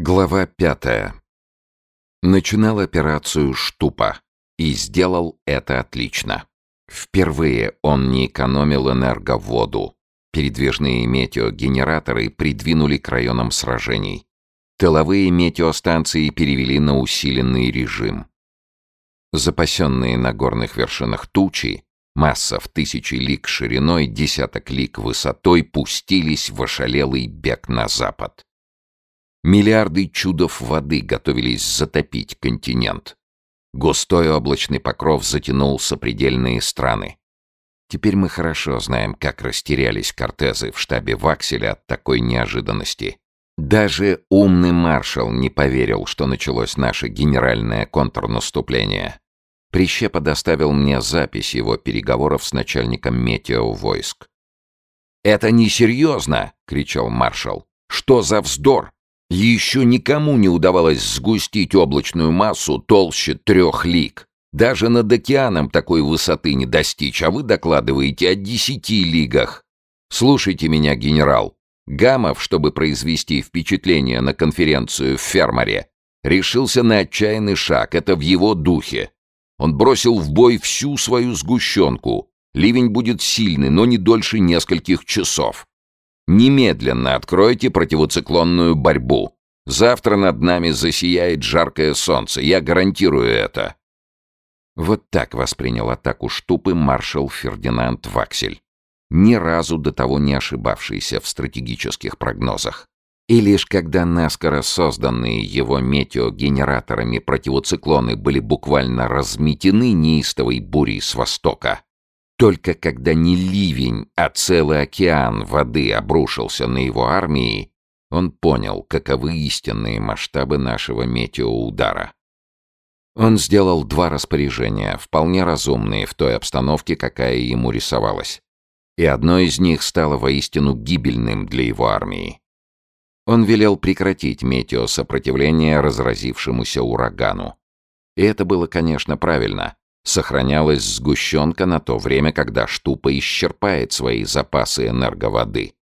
Глава пятая. Начинал операцию Штупа и сделал это отлично. Впервые он не экономил энерговоду. Передвижные метеогенераторы придвинули к районам сражений. Тыловые метеостанции перевели на усиленный режим. Запасенные на горных вершинах тучи, масса в тысячи лик шириной, десяток лик высотой, пустились в ошалелый бег на запад. Миллиарды чудов воды готовились затопить континент. Густой облачный покров затянул сопредельные страны. Теперь мы хорошо знаем, как растерялись кортезы в штабе Вакселя от такой неожиданности. Даже умный маршал не поверил, что началось наше генеральное контрнаступление. Прищепа доставил мне запись его переговоров с начальником метеовойск. «Это несерьезно!» — кричал маршал. «Что за вздор? Еще никому не удавалось сгустить облачную массу толще трех лиг. Даже над океаном такой высоты не достичь, а вы докладываете о десяти лигах. Слушайте меня, генерал. Гамов, чтобы произвести впечатление на конференцию в Фермаре, решился на отчаянный шаг, это в его духе. Он бросил в бой всю свою сгущенку. Ливень будет сильный, но не дольше нескольких часов. Немедленно откройте противоциклонную борьбу. Завтра над нами засияет жаркое солнце, я гарантирую это. Вот так воспринял атаку штупы маршал Фердинанд Ваксель, ни разу до того не ошибавшийся в стратегических прогнозах. И лишь когда наскоро созданные его метеогенераторами противоциклоны были буквально разметены неистовой бурей с востока, только когда не ливень, а целый океан воды обрушился на его армии, он понял, каковы истинные масштабы нашего метеоудара. Он сделал два распоряжения, вполне разумные в той обстановке, какая ему рисовалась. И одно из них стало воистину гибельным для его армии. Он велел прекратить метеосопротивление разразившемуся урагану. И это было, конечно, правильно, сохранялась сгущенка на то время, когда штупа исчерпает свои запасы энерговоды.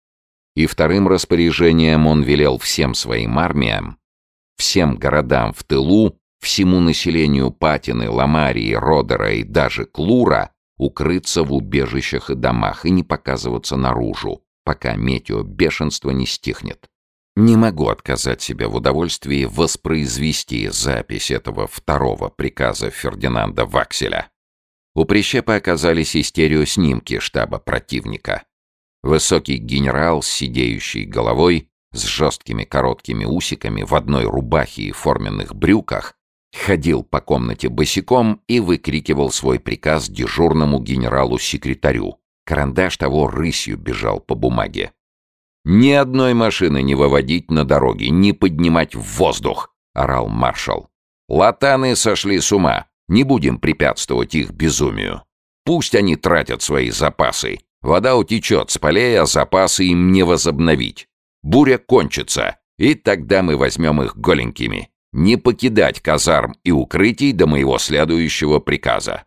И вторым распоряжением он велел всем своим армиям, всем городам в тылу, всему населению Патины, Ламарии, Родера и даже Клура укрыться в убежищах и домах и не показываться наружу, пока метеобешенство не стихнет. Не могу отказать себе в удовольствии воспроизвести запись этого второго приказа Фердинанда Вакселя. У прищепа оказались и стереоснимки штаба противника. Высокий генерал с сидеющей головой, с жесткими короткими усиками в одной рубахе и форменных брюках, ходил по комнате босиком и выкрикивал свой приказ дежурному генералу-секретарю. Карандаш того рысью бежал по бумаге. «Ни одной машины не выводить на дороги, не поднимать в воздух!» — орал маршал. «Латаны сошли с ума. Не будем препятствовать их безумию. Пусть они тратят свои запасы. Вода утечет с полей, а запасы им не возобновить. Буря кончится, и тогда мы возьмем их голенькими. Не покидать казарм и укрытий до моего следующего приказа».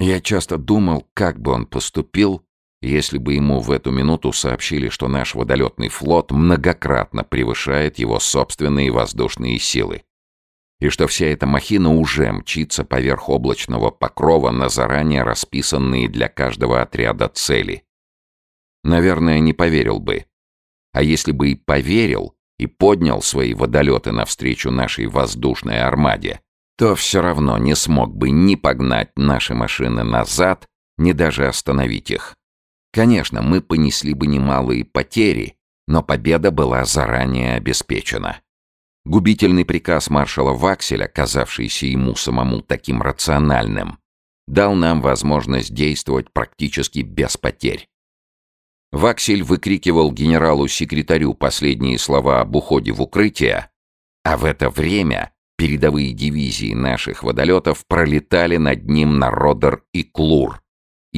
Я часто думал, как бы он поступил, если бы ему в эту минуту сообщили, что наш водолетный флот многократно превышает его собственные воздушные силы, и что вся эта махина уже мчится поверх облачного покрова на заранее расписанные для каждого отряда цели. Наверное, не поверил бы. А если бы и поверил, и поднял свои водолеты навстречу нашей воздушной армаде, то все равно не смог бы ни погнать наши машины назад, ни даже остановить их. Конечно, мы понесли бы немалые потери, но победа была заранее обеспечена. Губительный приказ маршала Вакселя, казавшийся ему самому таким рациональным, дал нам возможность действовать практически без потерь. Ваксель выкрикивал генералу-секретарю последние слова об уходе в укрытие, а в это время передовые дивизии наших водолетов пролетали над ним на Родер и Клур,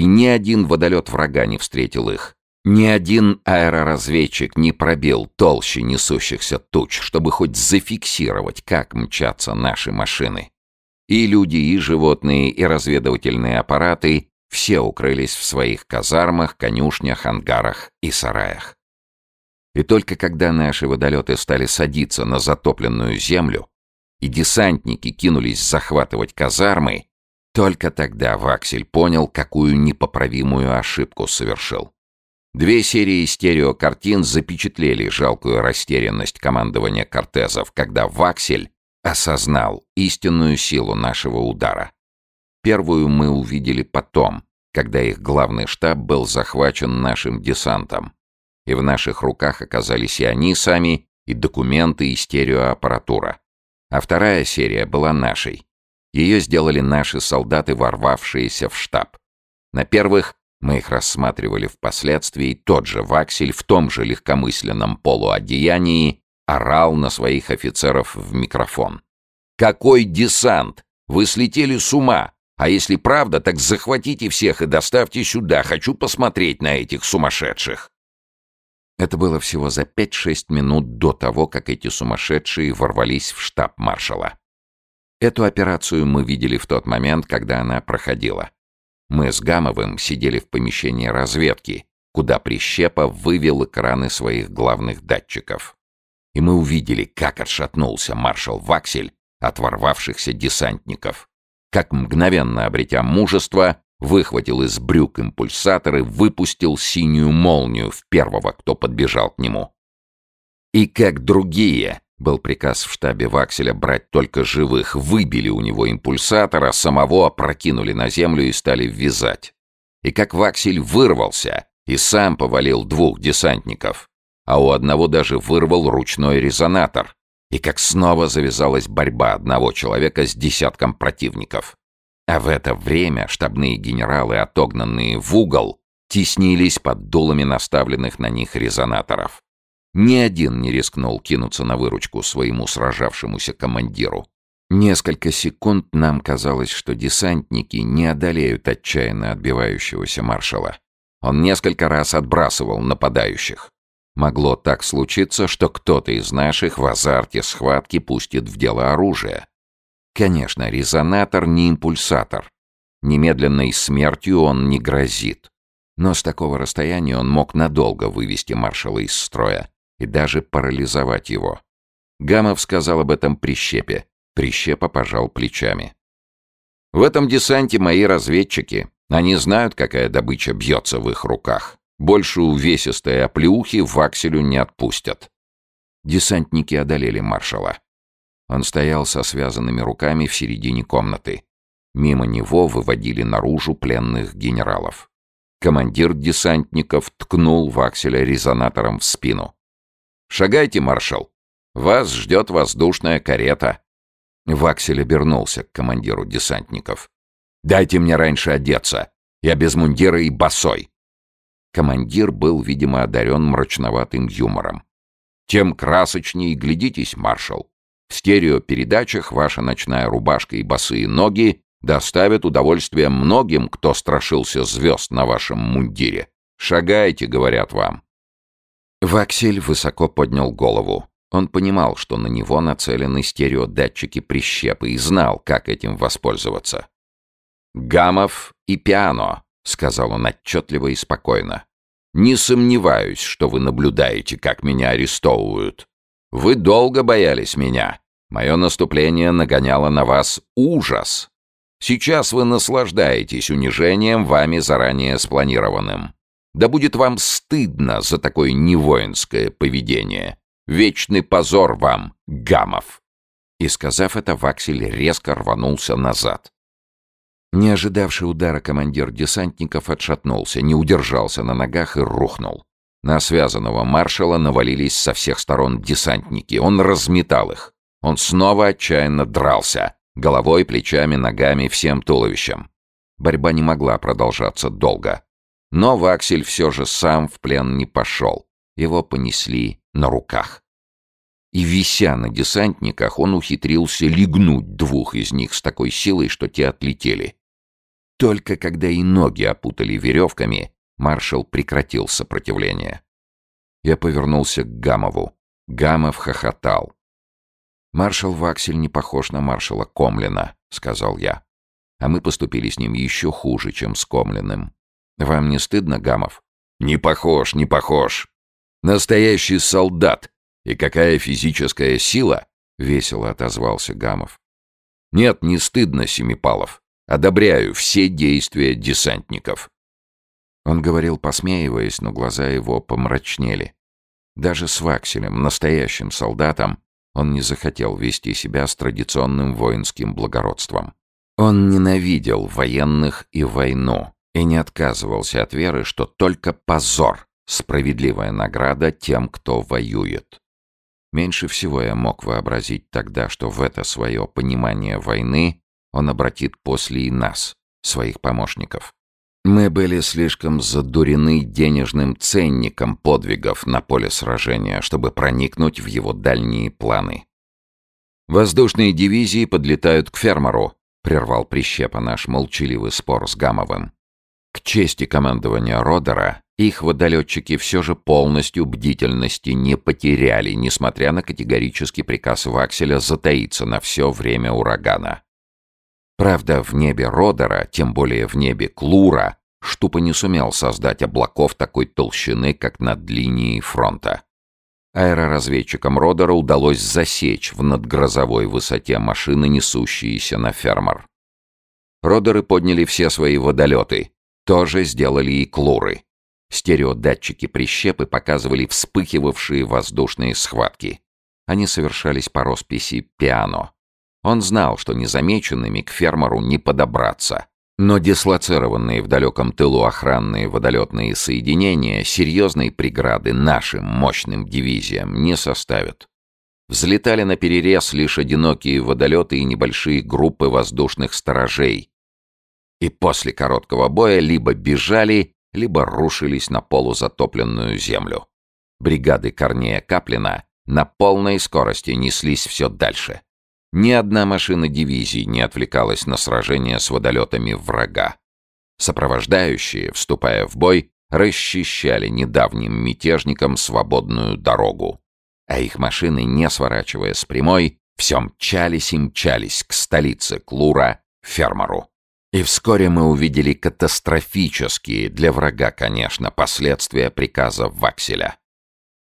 и ни один водолет врага не встретил их. Ни один аэроразведчик не пробил толще несущихся туч, чтобы хоть зафиксировать, как мчатся наши машины. И люди, и животные, и разведывательные аппараты все укрылись в своих казармах, конюшнях, ангарах и сараях. И только когда наши водолеты стали садиться на затопленную землю, и десантники кинулись захватывать казармы, только тогда Ваксель понял, какую непоправимую ошибку совершил. Две серии стереокартин запечатлели жалкую растерянность командования Кортезов, когда Ваксель осознал истинную силу нашего удара. Первую мы увидели потом, когда их главный штаб был захвачен нашим десантом. И в наших руках оказались и они сами, и документы, и стереоаппаратура. А вторая серия была нашей. Ее сделали наши солдаты, ворвавшиеся в штаб. На первых мы их рассматривали впоследствии, тот же Ваксель в том же легкомысленном полуодеянии орал на своих офицеров в микрофон. «Какой десант! Вы слетели с ума! А если правда, так захватите всех и доставьте сюда. Хочу посмотреть на этих сумасшедших!» Это было всего за 5-6 минут до того, как эти сумасшедшие ворвались в штаб маршала. Эту операцию мы видели в тот момент, когда она проходила. Мы с Гамовым сидели в помещении разведки, куда Прищепа вывел экраны своих главных датчиков. И мы увидели, как отшатнулся маршал Ваксель от ворвавшихся десантников как мгновенно обретя мужество, выхватил из брюк импульсатор и выпустил синюю молнию в первого, кто подбежал к нему. И как другие, был приказ в штабе Вакселя брать только живых, выбили у него импульсатор, а самого опрокинули на землю и стали вязать. И как Ваксель вырвался и сам повалил двух десантников, а у одного даже вырвал ручной резонатор, и как снова завязалась борьба одного человека с десятком противников. А в это время штабные генералы, отогнанные в угол, теснились под дулами наставленных на них резонаторов. Ни один не рискнул кинуться на выручку своему сражавшемуся командиру. Несколько секунд нам казалось, что десантники не одолеют отчаянно отбивающегося маршала. Он несколько раз отбрасывал нападающих. Могло так случиться, что кто-то из наших в азарте схватки пустит в дело оружие. Конечно, резонатор не импульсатор. Немедленной смертью он не грозит. Но с такого расстояния он мог надолго вывести маршала из строя и даже парализовать его. Гамов сказал об этом Прищепе. Прищепа пожал плечами. «В этом десанте мои разведчики. Они знают, какая добыча бьется в их руках. Больше увесистые оплеухи Вакселю не отпустят. Десантники одолели маршала. Он стоял со связанными руками в середине комнаты. Мимо него выводили наружу пленных генералов. Командир десантников ткнул Вакселя резонатором в спину. «Шагайте, маршал! Вас ждет воздушная карета!» Ваксель обернулся к командиру десантников. «Дайте мне раньше одеться! Я без мундира и босой!» Командир был, видимо, одарен мрачноватым юмором. «Тем красочнее глядитесь, маршал. В стереопередачах ваша ночная рубашка и босые ноги доставят удовольствие многим, кто страшился звезд на вашем мундире. Шагайте, говорят вам». Ваксель высоко поднял голову. Он понимал, что на него нацелены стереодатчики прищепы и знал, как этим воспользоваться. «Гамов и пиано», — сказал он отчетливо и спокойно. «Не сомневаюсь, что вы наблюдаете, как меня арестовывают. Вы долго боялись меня. Мое наступление нагоняло на вас ужас. Сейчас вы наслаждаетесь унижением, вами заранее спланированным. Да будет вам стыдно за такое невоинское поведение. Вечный позор вам, Гамов!» И, сказав это, Ваксель резко рванулся назад. Не ожидавший удара командир десантников отшатнулся, не удержался на ногах и рухнул. На связанного маршала навалились со всех сторон десантники. Он разметал их. Он снова отчаянно дрался. Головой, плечами, ногами, всем туловищем. Борьба не могла продолжаться долго. Но Ваксель все же сам в плен не пошел. Его понесли на руках. И, вися на десантниках, он ухитрился легнуть двух из них с такой силой, что те отлетели. Только когда и ноги опутали веревками, маршал прекратил сопротивление. Я повернулся к Гамову. Гамов хохотал. «Маршал Ваксель не похож на маршала Комлина», — сказал я. «А мы поступили с ним еще хуже, чем с Комлиным. Вам не стыдно, Гамов?» «Не похож, не похож. Настоящий солдат! И какая физическая сила!» — весело отозвался Гамов. «Нет, не стыдно, Семипалов. Одобряю все действия десантников». Он говорил, посмеиваясь, но глаза его помрачнели. Даже с Вакселем, настоящим солдатом, он не захотел вести себя с традиционным воинским благородством. Он ненавидел военных и войну и не отказывался от веры, что только позор — справедливая награда тем, кто воюет. Меньше всего я мог вообразить тогда, что в это свое понимание войны он обратит после и нас, своих помощников. Мы были слишком задурены денежным ценником подвигов на поле сражения, чтобы проникнуть в его дальние планы. «Воздушные дивизии подлетают к фермеру», — прервал прищепа наш молчаливый спор с Гамовым. К чести командования Родера, их водолетчики все же полностью бдительности не потеряли, несмотря на категорический приказ Вакселя затаиться на все время урагана. Правда, в небе Родера, тем более в небе Клура, Штупа не сумел создать облаков такой толщины, как над линией фронта. Аэроразведчикам Родера удалось засечь в надгрозовой высоте машины, несущиеся на фермер. Родеры подняли все свои водолеты. Тоже сделали и Клуры. Стереодатчики прищепы показывали вспыхивавшие воздушные схватки. Они совершались по росписи «Пиано». Он знал, что незамеченными к фермеру не подобраться. Но дислоцированные в далеком тылу охранные водолетные соединения серьезной преграды нашим мощным дивизиям не составят. Взлетали на перерез лишь одинокие водолеты и небольшие группы воздушных сторожей. И после короткого боя либо бежали, либо рушились на полузатопленную землю. Бригады Корнея Каплина на полной скорости неслись все дальше. Ни одна машина дивизии не отвлекалась на сражение с водолетами врага. Сопровождающие, вступая в бой, расчищали недавним мятежникам свободную дорогу. А их машины, не сворачивая с прямой, все мчались и мчались к столице Клура, фермеру. И вскоре мы увидели катастрофические, для врага, конечно, последствия приказа Вакселя.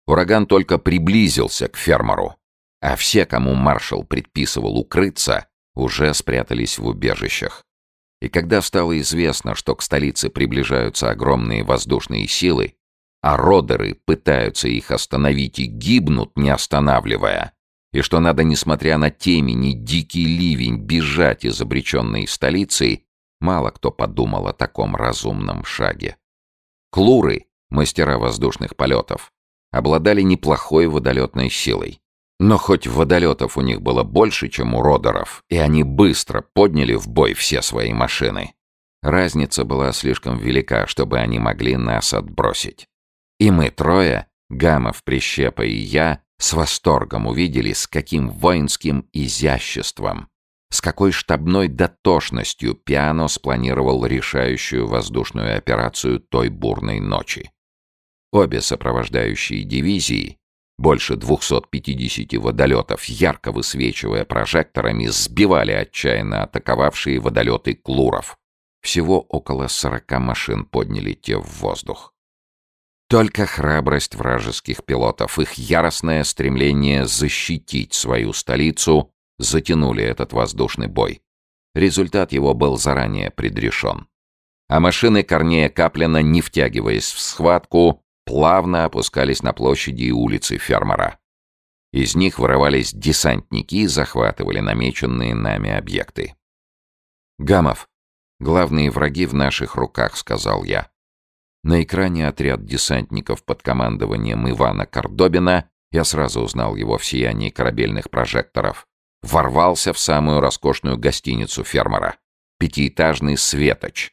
Ураган только приблизился к фермеру, а все, кому маршал предписывал укрыться, уже спрятались в убежищах. И когда стало известно, что к столице приближаются огромные воздушные силы, а родеры пытаются их остановить и гибнут, не останавливая, и что надо, несмотря на темень и дикий ливень, бежать из обреченной столицы, мало кто подумал о таком разумном шаге. Клуры, мастера воздушных полетов, обладали неплохой водолетной силой. Но хоть водолетов у них было больше, чем у родеров, и они быстро подняли в бой все свои машины, разница была слишком велика, чтобы они могли нас отбросить. И мы трое, Гамов, Прищепа и я, с восторгом увидели, с каким воинским изяществом, с какой штабной дотошностью Пиано спланировал решающую воздушную операцию той бурной ночи. Обе сопровождающие дивизии больше 250 водолетов, ярко высвечивая прожекторами, сбивали отчаянно атаковавшие водолеты Клуров. Всего около 40 машин подняли те в воздух. Только храбрость вражеских пилотов, их яростное стремление защитить свою столицу затянули этот воздушный бой. Результат его был заранее предрешен. А машины Корнея Каплина, не втягиваясь в схватку, плавно опускались на площади и улицы фермера. Из них вырывались десантники и захватывали намеченные нами объекты. «Гамов, главные враги в наших руках», — сказал я. На экране отряд десантников под командованием Ивана Кордобина, я сразу узнал его в сиянии корабельных прожекторов, ворвался в самую роскошную гостиницу фермера. Пятиэтажный «Светоч»,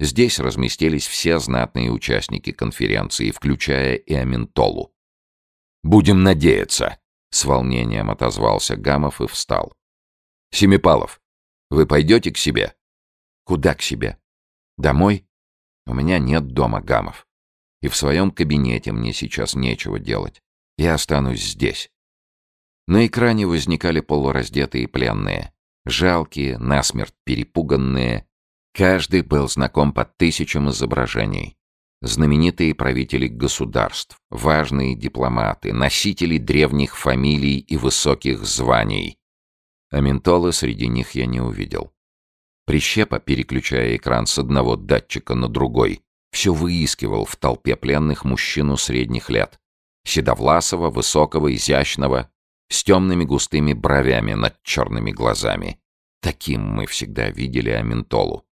Здесь разместились все знатные участники конференции, включая и Аминтолу. «Будем надеяться», — с волнением отозвался Гамов и встал. «Семипалов, вы пойдете к себе?» «Куда к себе? Домой? У меня нет дома, Гамов. И в своем кабинете мне сейчас нечего делать. Я останусь здесь». На экране возникали полураздетые пленные, жалкие, насмерть перепуганные, Каждый был знаком под тысячам изображений. знаменитые правители государств, важные дипломаты, носители древних фамилий и высоких званий. А среди них я не увидел. Прищепа, переключая экран с одного датчика на другой, все выискивал в толпе пленных мужчину средних лет. Седовласого, высокого, изящного, с темными густыми бровями над черными глазами. Таким мы всегда видели Аментолу.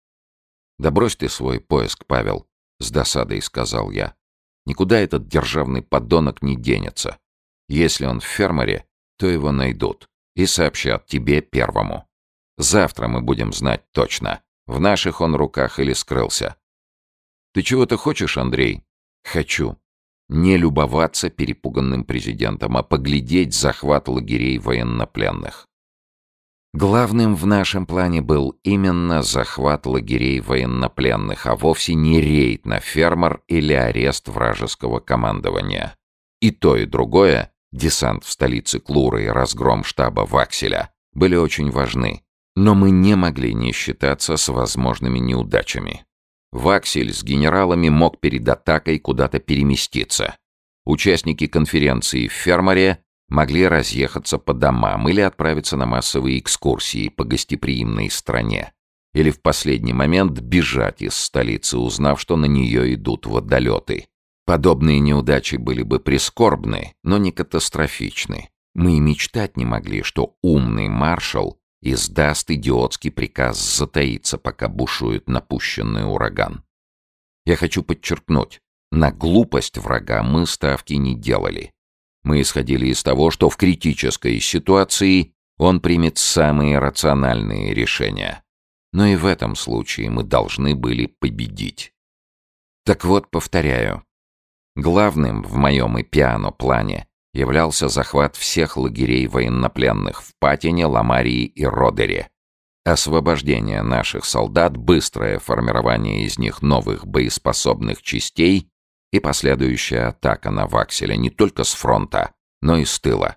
«Да брось ты свой поиск, Павел», — с досадой сказал я. «Никуда этот державный подонок не денется. Если он в фермере, то его найдут и сообщат тебе первому. Завтра мы будем знать точно, в наших он руках или скрылся. Ты чего-то хочешь, Андрей? Хочу. Не любоваться перепуганным президентом, а поглядеть захват лагерей военнопленных. Главным в нашем плане был именно захват лагерей военнопленных, а вовсе не рейд на фермер или арест вражеского командования. И то, и другое, десант в столице Клуры и разгром штаба Вакселя, были очень важны. Но мы не могли не считаться с возможными неудачами. Ваксель с генералами мог перед атакой куда-то переместиться. Участники конференции в Фермере могли разъехаться по домам или отправиться на массовые экскурсии по гостеприимной стране. Или в последний момент бежать из столицы, узнав, что на нее идут водолеты. Подобные неудачи были бы прискорбны, но не катастрофичны. Мы и мечтать не могли, что умный маршал издаст идиотский приказ затаиться, пока бушует напущенный ураган. Я хочу подчеркнуть, на глупость врага мы ставки не делали. Мы исходили из того, что в критической ситуации он примет самые рациональные решения. Но и в этом случае мы должны были победить. Так вот, повторяю, главным в моем и пиано плане являлся захват всех лагерей военнопленных в Патине, Ламарии и Родере. Освобождение наших солдат, быстрое формирование из них новых боеспособных частей и последующая атака на Вакселя не только с фронта, но и с тыла.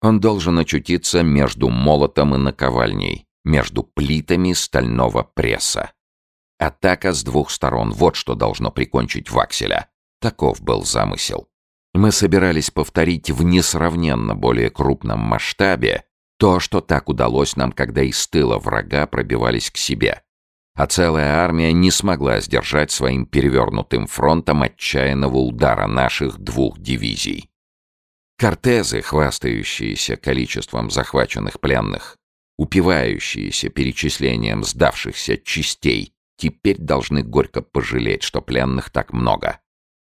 Он должен очутиться между молотом и наковальней, между плитами стального пресса. Атака с двух сторон — вот что должно прикончить Вакселя. Таков был замысел. Мы собирались повторить в несравненно более крупном масштабе то, что так удалось нам, когда из тыла врага пробивались к себе. А целая армия не смогла сдержать своим перевернутым фронтом отчаянного удара наших двух дивизий. Кортезы, хвастающиеся количеством захваченных пленных, упивающиеся перечислением сдавшихся частей, теперь должны горько пожалеть, что пленных так много.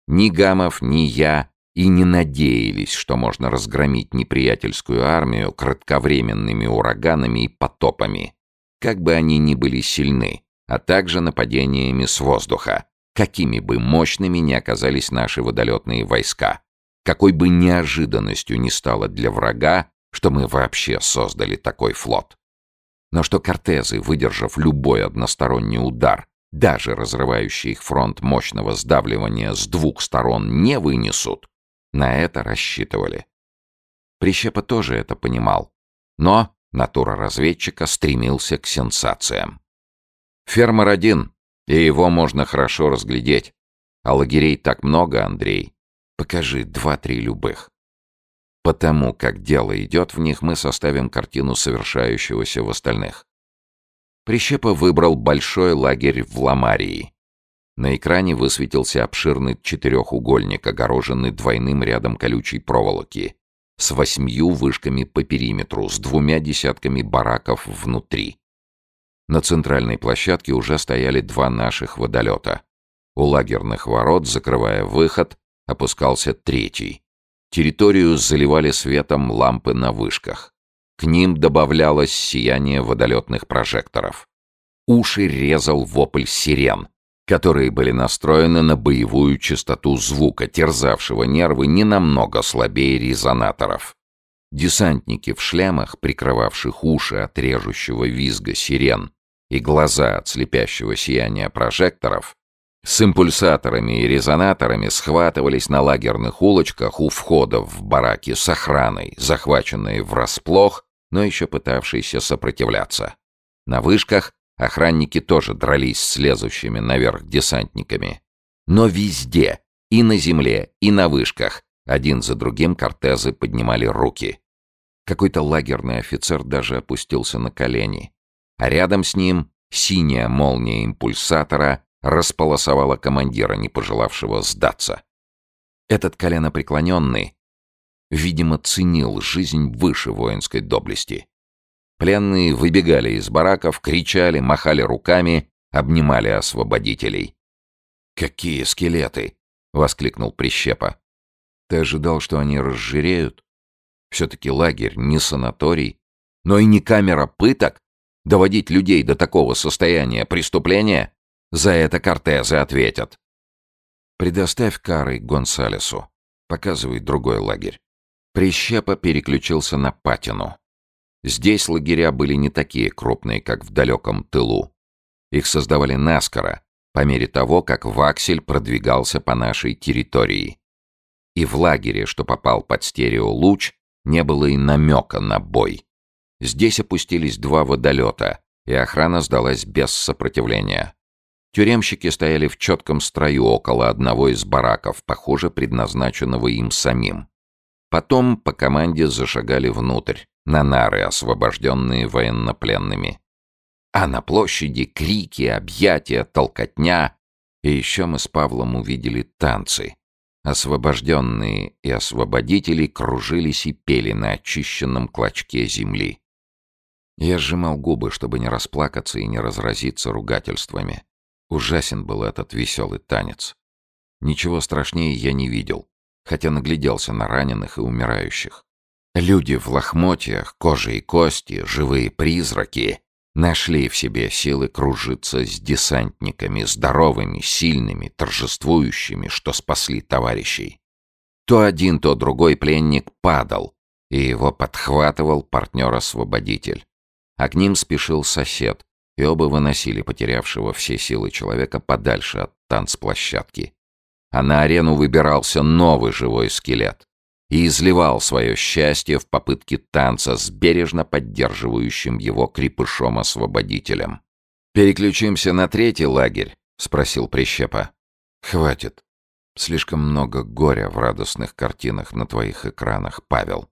Ни Гамов, ни я и не надеялись, что можно разгромить неприятельскую армию кратковременными ураганами и потопами, как бы они ни были сильны, а также нападениями с воздуха, какими бы мощными ни оказались наши водолетные войска, какой бы неожиданностью ни стало для врага, что мы вообще создали такой флот. Но что кортезы, выдержав любой односторонний удар, даже разрывающий их фронт мощного сдавливания с двух сторон, не вынесут, на это рассчитывали. Прищепа тоже это понимал. Но натура разведчика стремился к сенсациям. Фермер один, и его можно хорошо разглядеть. А лагерей так много, Андрей. Покажи два-три любых. Потому как дело идет в них, мы составим картину совершающегося в остальных. Прищепа выбрал большой лагерь в Ламарии, на экране высветился обширный четырехугольник, огороженный двойным рядом колючей проволоки, с восьмью вышками по периметру, с двумя десятками бараков внутри. На центральной площадке уже стояли два наших водолета. У лагерных ворот, закрывая выход, опускался третий. Территорию заливали светом лампы на вышках. К ним добавлялось сияние водолетных прожекторов. Уши резал вопль сирен, которые были настроены на боевую частоту звука, терзавшего нервы не намного слабее резонаторов. Десантники в шлемах, прикрывавших уши от режущего визга сирен и глаза от слепящего сияния прожекторов, с импульсаторами и резонаторами схватывались на лагерных улочках у входов в бараки с охраной, захваченные врасплох, но еще пытавшиеся сопротивляться. На вышках Охранники тоже дрались с лезущими наверх десантниками. Но везде, и на земле, и на вышках, один за другим кортезы поднимали руки. Какой-то лагерный офицер даже опустился на колени. А рядом с ним синяя молния импульсатора располосовала командира, не пожелавшего сдаться. Этот коленопреклоненный, видимо, ценил жизнь выше воинской доблести. Пленные выбегали из бараков, кричали, махали руками, обнимали освободителей. «Какие скелеты!» — воскликнул Прищепа. «Ты ожидал, что они разжиреют? Все-таки лагерь не санаторий, но и не камера пыток. Доводить людей до такого состояния преступления? За это Кортезы ответят». «Предоставь кары Гонсалесу. Показывай другой лагерь». Прищепа переключился на Патину. Здесь лагеря были не такие крупные, как в далеком тылу. Их создавали наскоро, по мере того, как Ваксель продвигался по нашей территории. И в лагере, что попал под стереолуч, не было и намека на бой. Здесь опустились два водолета, и охрана сдалась без сопротивления. Тюремщики стояли в четком строю около одного из бараков, похоже, предназначенного им самим. Потом по команде зашагали внутрь, на нары, освобожденные военнопленными. А на площади крики, объятия, толкотня. И еще мы с Павлом увидели танцы. Освобожденные и освободители кружились и пели на очищенном клочке земли. Я сжимал губы, чтобы не расплакаться и не разразиться ругательствами. Ужасен был этот веселый танец. Ничего страшнее я не видел, хотя нагляделся на раненых и умирающих. Люди в лохмотьях, кожа и кости, живые призраки нашли в себе силы кружиться с десантниками, здоровыми, сильными, торжествующими, что спасли товарищей. То один, то другой пленник падал, и его подхватывал партнер-освободитель. А к ним спешил сосед, и оба выносили потерявшего все силы человека подальше от танцплощадки. А на арену выбирался новый живой скелет и изливал свое счастье в попытке танца с бережно поддерживающим его крепышом-освободителем. «Переключимся на третий лагерь?» — спросил Прищепа. «Хватит. Слишком много горя в радостных картинах на твоих экранах, Павел.